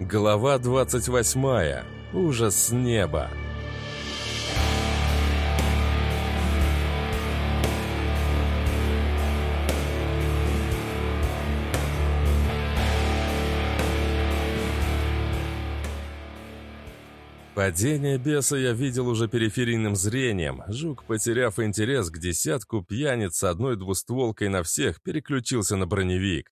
Глава 28. Ужас с неба. Падение беса я видел уже периферийным зрением. Жук, потеряв интерес к десятку пьяниц с одной двустволкой на всех, переключился на броневик.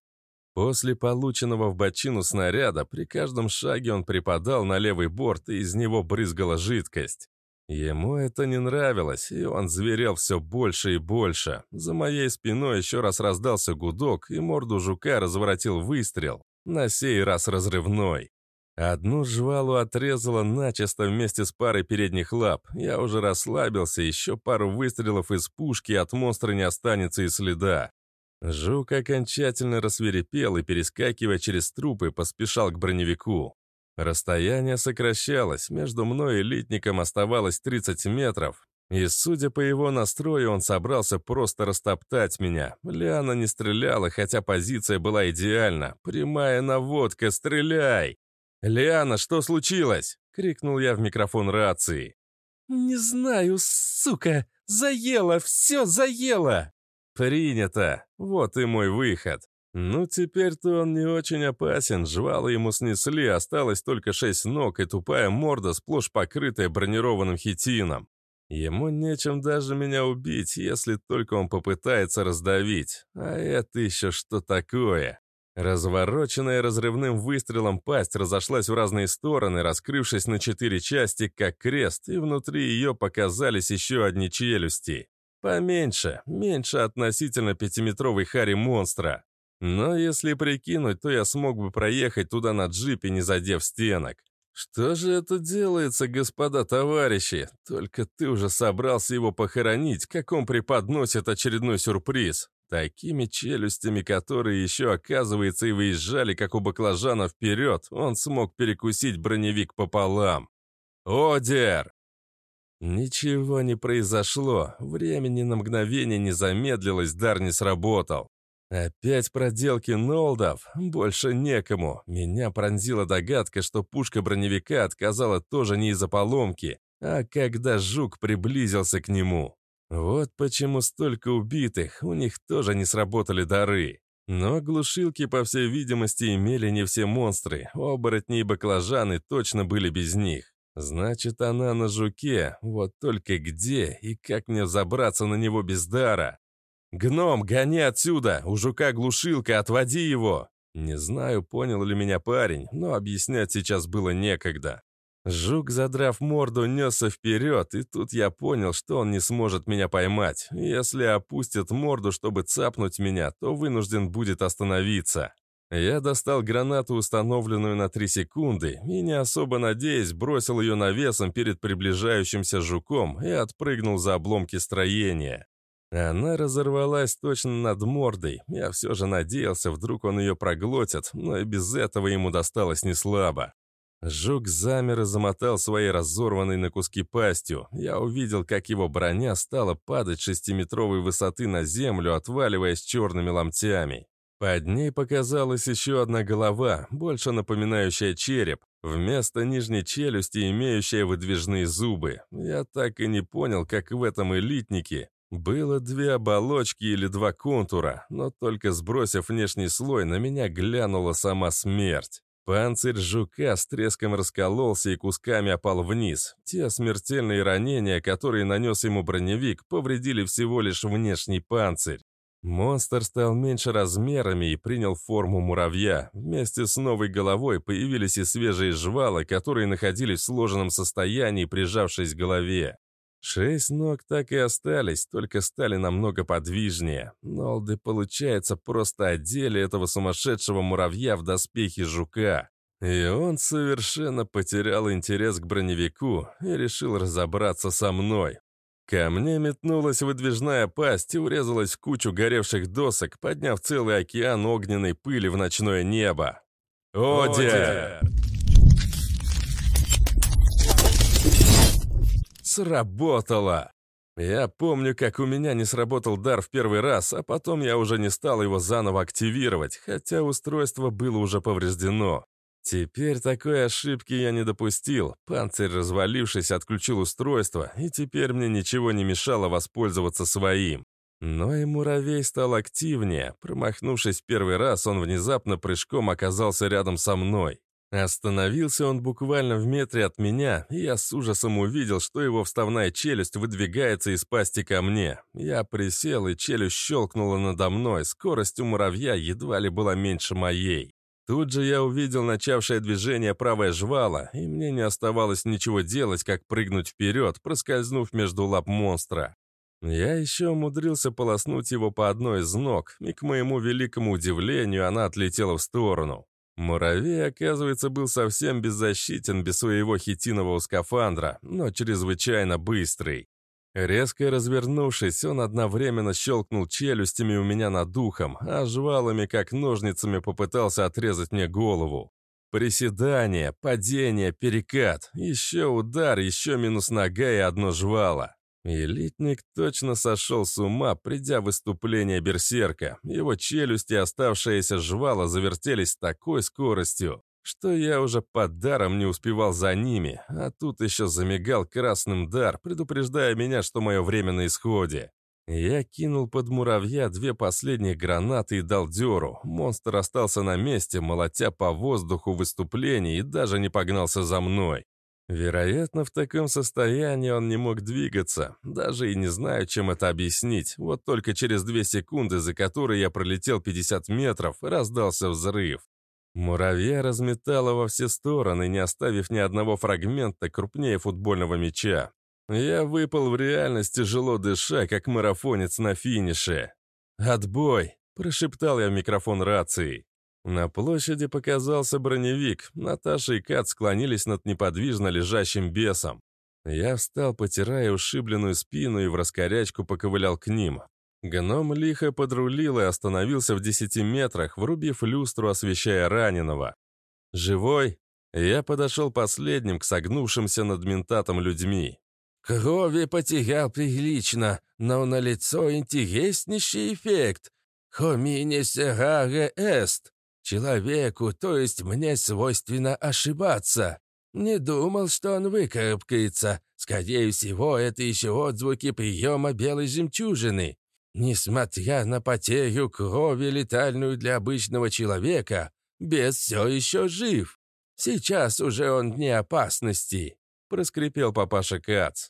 После полученного в бочину снаряда при каждом шаге он припадал на левый борт, и из него брызгала жидкость. Ему это не нравилось, и он зверел все больше и больше. За моей спиной еще раз раздался гудок, и морду жука разворотил выстрел, на сей раз разрывной. Одну жвалу отрезала начисто вместе с парой передних лап. Я уже расслабился, еще пару выстрелов из пушки от монстра не останется и следа. Жук окончательно рассверепел и, перескакивая через трупы, поспешал к броневику. Расстояние сокращалось, между мной и литником оставалось 30 метров, и, судя по его настрою, он собрался просто растоптать меня. Лиана не стреляла, хотя позиция была идеальна. Прямая наводка, стреляй! «Лиана, что случилось?» — крикнул я в микрофон рации. «Не знаю, сука! Заело, все заело!» «Принято! Вот и мой выход!» Ну, теперь-то он не очень опасен, жвалы ему снесли, осталось только шесть ног и тупая морда, сплошь покрытая бронированным хитином. Ему нечем даже меня убить, если только он попытается раздавить. А это еще что такое? Развороченная разрывным выстрелом пасть разошлась в разные стороны, раскрывшись на четыре части, как крест, и внутри ее показались еще одни челюсти. Поменьше, меньше относительно пятиметровой хари монстра. Но если прикинуть, то я смог бы проехать туда на джипе, не задев стенок. Что же это делается, господа товарищи? Только ты уже собрался его похоронить, как он преподносит очередной сюрприз. Такими челюстями, которые еще, оказывается, и выезжали, как у баклажана вперед, он смог перекусить броневик пополам. «Одер!» Ничего не произошло, времени на мгновение не замедлилось, дар не сработал. Опять проделки Нолдов? Больше некому. Меня пронзила догадка, что пушка броневика отказала тоже не из-за поломки, а когда жук приблизился к нему. Вот почему столько убитых, у них тоже не сработали дары. Но глушилки, по всей видимости, имели не все монстры, оборотни и баклажаны точно были без них. Значит, она на жуке, вот только где и как мне забраться на него без дара? «Гном, гони отсюда! У жука глушилка, отводи его!» Не знаю, понял ли меня парень, но объяснять сейчас было некогда. Жук, задрав морду, несся вперед, и тут я понял, что он не сможет меня поймать. Если опустит морду, чтобы цапнуть меня, то вынужден будет остановиться. Я достал гранату, установленную на 3 секунды, и, не особо надеясь, бросил ее навесом перед приближающимся жуком и отпрыгнул за обломки строения. Она разорвалась точно над мордой. Я все же надеялся, вдруг он ее проглотит, но и без этого ему досталось неслабо. Жук замер и замотал своей разорванной на куски пастью. Я увидел, как его броня стала падать шестиметровой высоты на землю, отваливаясь черными ломтями. Под ней показалась еще одна голова, больше напоминающая череп, вместо нижней челюсти имеющая выдвижные зубы. Я так и не понял, как в этом элитнике было две оболочки или два контура, но только сбросив внешний слой, на меня глянула сама смерть. Панцирь жука с треском раскололся и кусками опал вниз. Те смертельные ранения, которые нанес ему броневик, повредили всего лишь внешний панцирь. Монстр стал меньше размерами и принял форму муравья. Вместе с новой головой появились и свежие жвалы, которые находились в сложенном состоянии, прижавшись к голове. Шесть ног так и остались, только стали намного подвижнее. Нолды, получается, просто одели этого сумасшедшего муравья в доспехи жука. И он совершенно потерял интерес к броневику и решил разобраться со мной. Ко мне метнулась выдвижная пасть и урезалась кучу горевших досок, подняв целый океан огненной пыли в ночное небо. «Одер!» Сработало! Я помню, как у меня не сработал дар в первый раз, а потом я уже не стал его заново активировать, хотя устройство было уже повреждено. Теперь такой ошибки я не допустил. Панцирь, развалившись, отключил устройство, и теперь мне ничего не мешало воспользоваться своим. Но и муравей стал активнее. Промахнувшись первый раз, он внезапно прыжком оказался рядом со мной. Остановился он буквально в метре от меня, и я с ужасом увидел, что его вставная челюсть выдвигается из пасти ко мне. Я присел, и челюсть щелкнула надо мной, скорость у муравья едва ли была меньше моей. Тут же я увидел начавшее движение правое жвало, и мне не оставалось ничего делать, как прыгнуть вперед, проскользнув между лап монстра. Я еще умудрился полоснуть его по одной из ног, и, к моему великому удивлению, она отлетела в сторону. Муравей, оказывается, был совсем беззащитен без своего хитинового скафандра, но чрезвычайно быстрый. Резко развернувшись, он одновременно щелкнул челюстями у меня над духом, а жвалами, как ножницами, попытался отрезать мне голову. Приседание, падение, перекат, еще удар, еще минус нога и одно жвало. Элитник точно сошел с ума, придя в выступление берсерка. Его челюсти, оставшиеся жвала, завертелись с такой скоростью, что я уже под даром не успевал за ними, а тут еще замигал красным дар, предупреждая меня, что мое время на исходе. Я кинул под муравья две последние гранаты и дал дёру. Монстр остался на месте, молотя по воздуху выступление и даже не погнался за мной. Вероятно, в таком состоянии он не мог двигаться. Даже и не знаю, чем это объяснить. Вот только через две секунды, за которые я пролетел 50 метров, раздался взрыв. Муравья разметала во все стороны, не оставив ни одного фрагмента крупнее футбольного мяча. Я выпал в реальность, тяжело дыша, как марафонец на финише. «Отбой!» – прошептал я в микрофон рации. На площади показался броневик. Наташа и Кат склонились над неподвижно лежащим бесом. Я встал, потирая ушибленную спину, и в раскорячку поковылял к ним. Гном лихо подрулил и остановился в десяти метрах, врубив люстру, освещая раненого. «Живой?» Я подошел последним к согнувшимся над ментатом людьми. «Крови потерял прилично, но на лицо интереснейший эффект. Хомине сераре эст. Человеку, то есть мне свойственно ошибаться. Не думал, что он выкарабкается. Скорее всего, это еще отзвуки приема белой жемчужины. Несмотря на потерю крови, летальную для обычного человека, бес все еще жив. Сейчас уже он вне опасности», — проскрипел папаша Кац.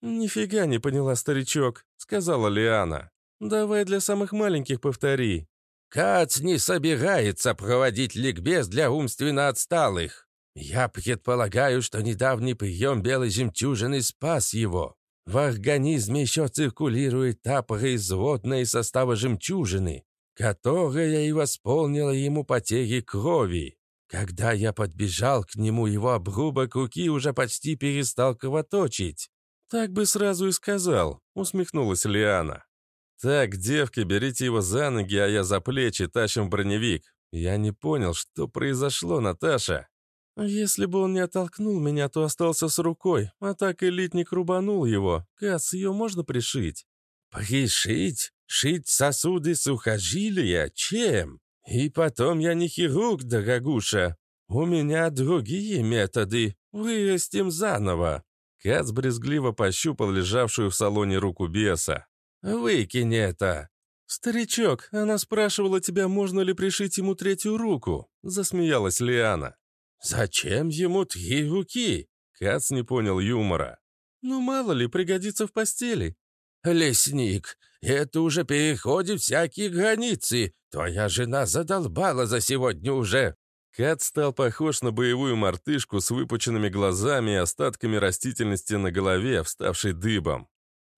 «Нифига не поняла, старичок», — сказала Лиана. «Давай для самых маленьких повтори». «Кац не собирается проводить ликбез для умственно отсталых. Я предполагаю, что недавний прием белой жемчужины спас его. В организме еще циркулирует та производная из состава жемчужины, которая и восполнила ему потери крови. Когда я подбежал к нему, его обрубок руки уже почти перестал кровоточить. «Так бы сразу и сказал», — усмехнулась Лиана. «Так, девки, берите его за ноги, а я за плечи тащим броневик. Я не понял, что произошло, Наташа». «Если бы он не оттолкнул меня, то остался с рукой, а так элитник рубанул его. Кац, ее можно пришить?» «Пришить? Шить сосуды сухожилия? Чем? И потом я не хирург, дорогуша. У меня другие методы. Вырастим заново». Кац брезгливо пощупал лежавшую в салоне руку беса. «Выкинь это!» «Старичок, она спрашивала тебя, можно ли пришить ему третью руку», — засмеялась Лиана. «Зачем ему три руки?» Кац не понял юмора. «Ну, мало ли, пригодится в постели». «Лесник, это уже переходит всякие границы. Твоя жена задолбала за сегодня уже». Кат стал похож на боевую мартышку с выпученными глазами и остатками растительности на голове, вставшей дыбом.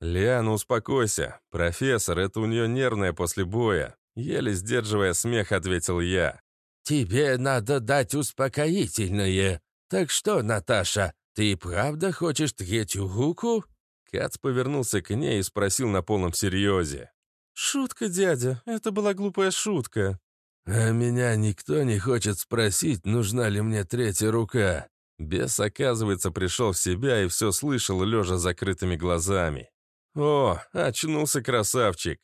«Лиана, успокойся. Профессор, это у нее нервное после боя». Еле сдерживая смех, ответил я. «Тебе надо дать успокоительное. Так что, Наташа, ты правда хочешь третью руку?» Кац повернулся к ней и спросил на полном серьезе. «Шутка, дядя, это была глупая шутка». «А меня никто не хочет спросить, нужна ли мне третья рука». Бес, оказывается, пришел в себя и все слышал, лежа закрытыми глазами. «О, очнулся красавчик!»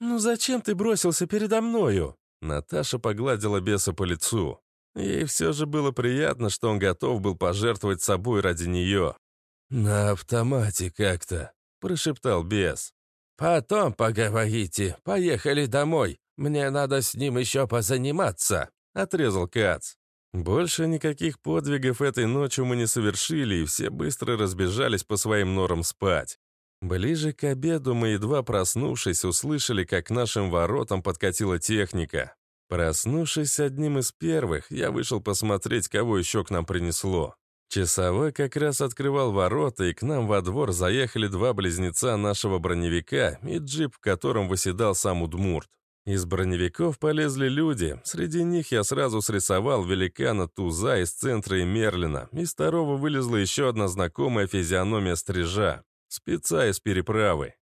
«Ну зачем ты бросился передо мною?» Наташа погладила беса по лицу. Ей все же было приятно, что он готов был пожертвовать собой ради нее. «На автомате как-то», — прошептал бес. «Потом поговорите. Поехали домой. Мне надо с ним еще позаниматься», — отрезал Кац. Больше никаких подвигов этой ночью мы не совершили, и все быстро разбежались по своим норам спать. Ближе к обеду мы, едва проснувшись, услышали, как к нашим воротам подкатила техника. Проснувшись одним из первых, я вышел посмотреть, кого еще к нам принесло. Часовой как раз открывал ворота, и к нам во двор заехали два близнеца нашего броневика и джип, в котором выседал сам Удмурт. Из броневиков полезли люди. Среди них я сразу срисовал великана Туза из центра и Мерлина. Из второго вылезла еще одна знакомая физиономия стрижа. Спеца из переправы.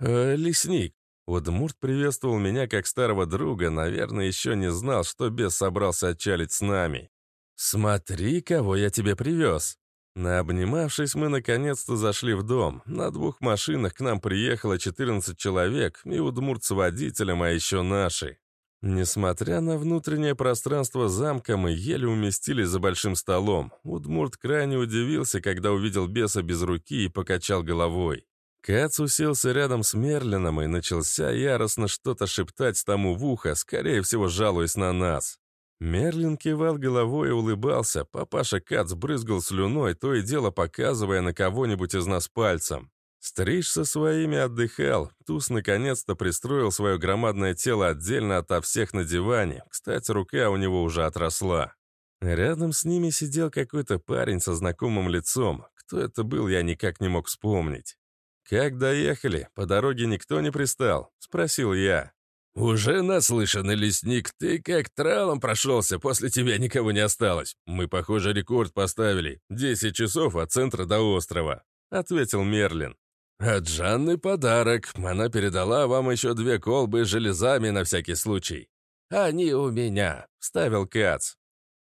«Э, «Лесник». Удмурт приветствовал меня как старого друга, наверное, еще не знал, что бес собрался отчалить с нами. «Смотри, кого я тебе привез!» Наобнимавшись, мы наконец-то зашли в дом. На двух машинах к нам приехало 14 человек, и удмурт с водителем, а еще наши. Несмотря на внутреннее пространство замка, мы еле уместились за большим столом. Удмурт крайне удивился, когда увидел беса без руки и покачал головой. Кац уселся рядом с Мерлином и начался яростно что-то шептать тому в ухо, скорее всего, жалуясь на нас. Мерлин кивал головой и улыбался. Папаша Кац брызгал слюной, то и дело показывая на кого-нибудь из нас пальцем. Стриж со своими отдыхал. Туз наконец-то пристроил свое громадное тело отдельно ото всех на диване. Кстати, рука у него уже отросла. Рядом с ними сидел какой-то парень со знакомым лицом. Кто это был, я никак не мог вспомнить. «Как доехали? По дороге никто не пристал?» — спросил я. «Уже наслышанный лесник, ты как тралом прошелся, после тебя никого не осталось. Мы, похоже, рекорд поставили. Десять часов от центра до острова», — ответил Мерлин. «От Жанны подарок. Она передала вам еще две колбы с железами на всякий случай». «Они у меня», — ставил Кац.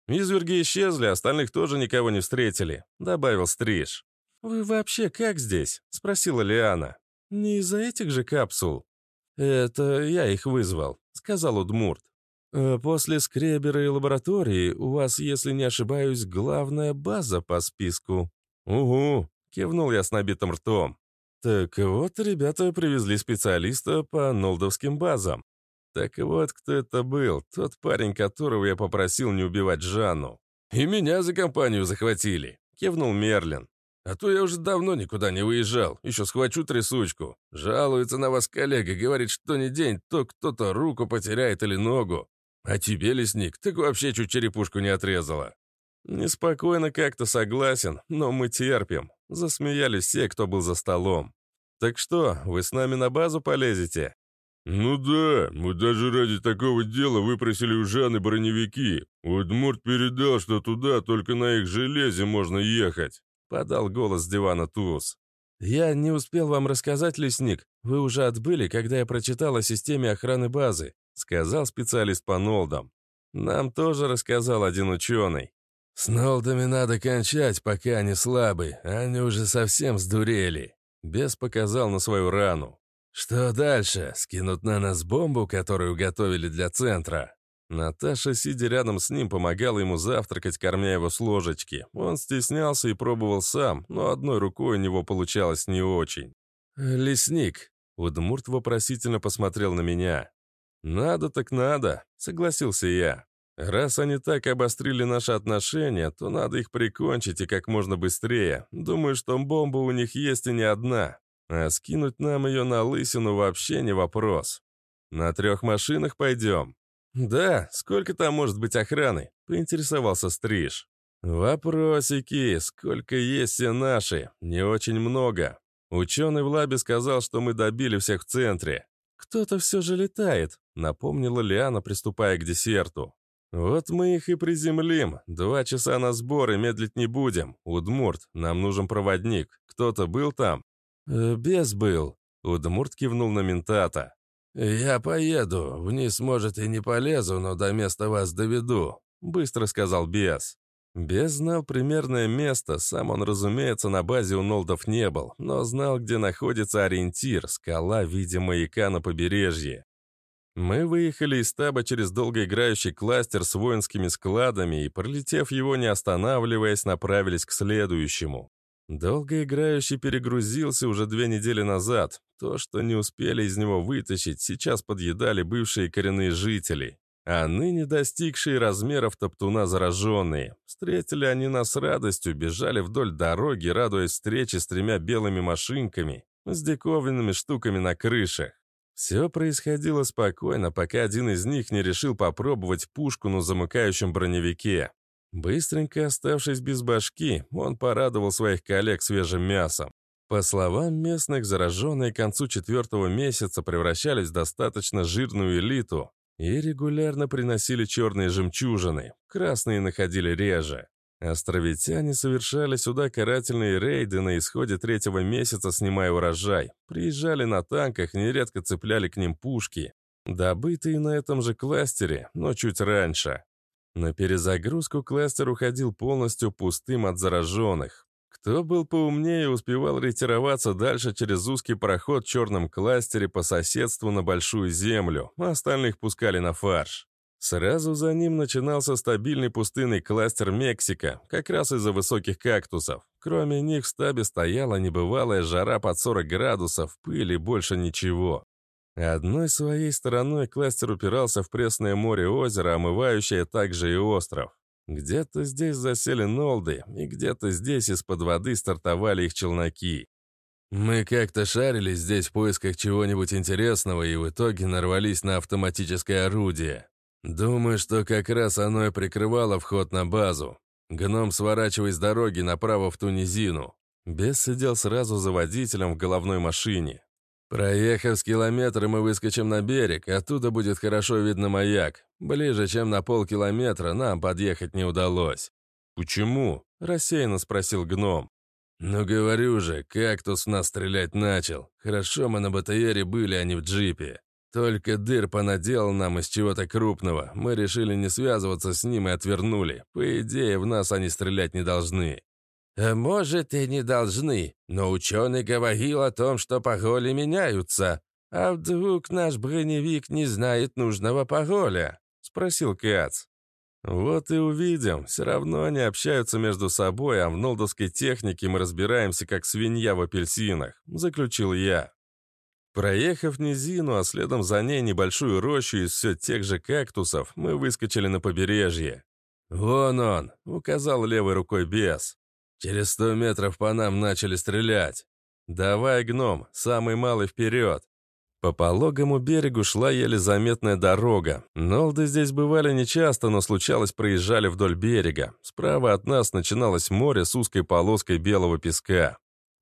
«Изверги исчезли, остальных тоже никого не встретили», — добавил Стриж. «Вы вообще как здесь?» — спросила Лиана. «Не из-за этих же капсул?» «Это я их вызвал», — сказал Удмурт. «Э, «После скребера и лаборатории у вас, если не ошибаюсь, главная база по списку». «Угу», — кивнул я с набитым ртом. «Так вот, ребята привезли специалиста по нолдовским базам. Так вот, кто это был, тот парень, которого я попросил не убивать Жанну. «И меня за компанию захватили», — кивнул Мерлин. А то я уже давно никуда не выезжал, еще схвачу трясучку. Жалуется на вас коллега, говорит, что не день, то кто-то руку потеряет или ногу. А тебе, лесник, так вообще чуть черепушку не отрезала. Неспокойно как-то согласен, но мы терпим. Засмеялись все, кто был за столом. Так что, вы с нами на базу полезете? «Ну да, мы даже ради такого дела выпросили у Жанны броневики. Удмурт передал, что туда только на их железе можно ехать. — подал голос с дивана Туз. «Я не успел вам рассказать, лесник. Вы уже отбыли, когда я прочитал о системе охраны базы», — сказал специалист по Нолдам. «Нам тоже рассказал один ученый». «С Нолдами надо кончать, пока они слабы. Они уже совсем сдурели». Бес показал на свою рану. «Что дальше? Скинут на нас бомбу, которую готовили для центра?» Наташа, сидя рядом с ним, помогала ему завтракать, кормя его с ложечки. Он стеснялся и пробовал сам, но одной рукой у него получалось не очень. «Лесник», — Удмурт вопросительно посмотрел на меня. «Надо так надо», — согласился я. «Раз они так обострили наши отношения, то надо их прикончить и как можно быстрее. Думаю, что бомба у них есть и не одна. А скинуть нам ее на лысину вообще не вопрос. На трех машинах пойдем». «Да, сколько там может быть охраны?» — поинтересовался Стриж. «Вопросики, сколько есть все наши? Не очень много. Ученый в лабе сказал, что мы добили всех в центре. Кто-то все же летает», — напомнила Лиана, приступая к десерту. «Вот мы их и приземлим. Два часа на сборы, медлить не будем. Удмурт, нам нужен проводник. Кто-то был там?» «Э, «Без был», — Удмурт кивнул на ментата. «Я поеду. Вниз, может, и не полезу, но до места вас доведу», — быстро сказал Бес. Бес знал примерное место, сам он, разумеется, на базе у Нолдов не был, но знал, где находится ориентир, скала в виде маяка на побережье. Мы выехали из стаба через долгоиграющий кластер с воинскими складами и, пролетев его не останавливаясь, направились к следующему. Долгоиграющий перегрузился уже две недели назад. То, что не успели из него вытащить, сейчас подъедали бывшие коренные жители. А ныне достигшие размеров топтуна зараженные. Встретили они нас радостью, бежали вдоль дороги, радуясь встрече с тремя белыми машинками, с диковинными штуками на крышах. Все происходило спокойно, пока один из них не решил попробовать пушку на замыкающем броневике. Быстренько оставшись без башки, он порадовал своих коллег свежим мясом. По словам местных, зараженные к концу четвертого месяца превращались в достаточно жирную элиту и регулярно приносили черные жемчужины, красные находили реже. Островитяне совершали сюда карательные рейды на исходе третьего месяца, снимая урожай. Приезжали на танках, нередко цепляли к ним пушки, добытые на этом же кластере, но чуть раньше. На перезагрузку кластер уходил полностью пустым от зараженных. Кто был поумнее, успевал ретироваться дальше через узкий проход в черном кластере по соседству на Большую Землю, а остальных пускали на фарш. Сразу за ним начинался стабильный пустынный кластер Мексика, как раз из-за высоких кактусов. Кроме них в стабе стояла небывалая жара под 40 градусов, пыли больше ничего. Одной своей стороной кластер упирался в пресное море озера, омывающее также и остров. Где-то здесь засели нолды, и где-то здесь из-под воды стартовали их челноки. Мы как-то шарили здесь в поисках чего-нибудь интересного и в итоге нарвались на автоматическое орудие. Думаю, что как раз оно и прикрывало вход на базу. Гном, сворачивай с дороги направо в ту низину. Бес сидел сразу за водителем в головной машине. Проехав с километра, мы выскочим на берег, оттуда будет хорошо видно маяк. Ближе, чем на полкилометра, нам подъехать не удалось. «Почему?» – рассеянно спросил гном. «Ну, говорю же, кактус в нас стрелять начал. Хорошо мы на БТРе были, а не в джипе. Только дыр понаделал нам из чего-то крупного. Мы решили не связываться с ним и отвернули. По идее, в нас они стрелять не должны. А может, и не должны, но ученый говорил о том, что пароли меняются. А вдруг наш броневик не знает нужного пароля? Спросил Кац. «Вот и увидим. Все равно они общаются между собой, а в нолдовской технике мы разбираемся, как свинья в апельсинах», — заключил я. Проехав низину, а следом за ней небольшую рощу из все тех же кактусов, мы выскочили на побережье. «Вон он!» — указал левой рукой бес. «Через сто метров по нам начали стрелять. Давай, гном, самый малый вперед!» По пологому берегу шла еле заметная дорога. Нолды здесь бывали нечасто, но случалось проезжали вдоль берега. Справа от нас начиналось море с узкой полоской белого песка.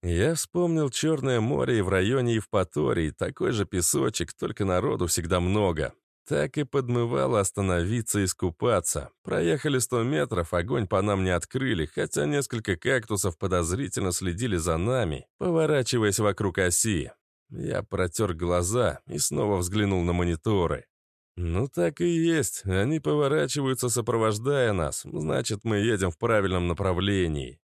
Я вспомнил Черное море и в районе Евпатории, такой же песочек, только народу всегда много. Так и подмывало остановиться и искупаться. Проехали сто метров, огонь по нам не открыли, хотя несколько кактусов подозрительно следили за нами, поворачиваясь вокруг оси. Я протер глаза и снова взглянул на мониторы. «Ну так и есть, они поворачиваются, сопровождая нас, значит, мы едем в правильном направлении».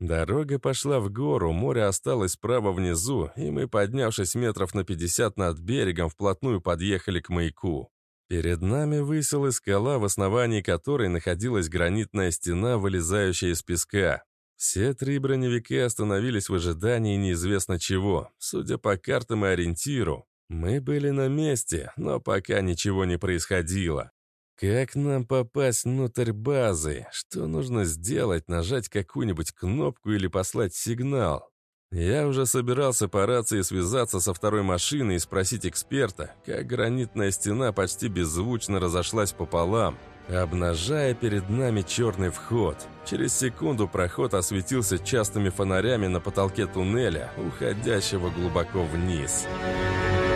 Дорога пошла в гору, море осталось справа внизу, и мы, поднявшись метров на 50 над берегом, вплотную подъехали к маяку. Перед нами высилась скала, в основании которой находилась гранитная стена, вылезающая из песка. Все три броневика остановились в ожидании неизвестно чего. Судя по картам и ориентиру, мы были на месте, но пока ничего не происходило. Как нам попасть внутрь базы? Что нужно сделать? Нажать какую-нибудь кнопку или послать сигнал? Я уже собирался по рации связаться со второй машиной и спросить эксперта, как гранитная стена почти беззвучно разошлась пополам, обнажая перед нами черный вход. Через секунду проход осветился частыми фонарями на потолке туннеля, уходящего глубоко вниз. Thank